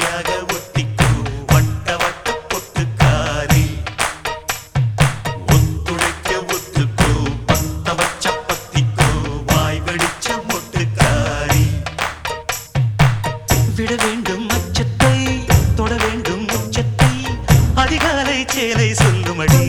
ஒட்டியாக ஒட்டிக்கும் வட்ட வட்ட பொட்டுக்காரி. ஒத்துழைக்க ஒத்துக்கோ பத்த வச்ச பத்திக்கோ வாய் வெடிச்ச மொட்டுக்காரி. விட வேண்டும் அச்சத்தை தொட வேண்டும் உச்சத்தை அதிகாலை சேலை சொல்லுமடி.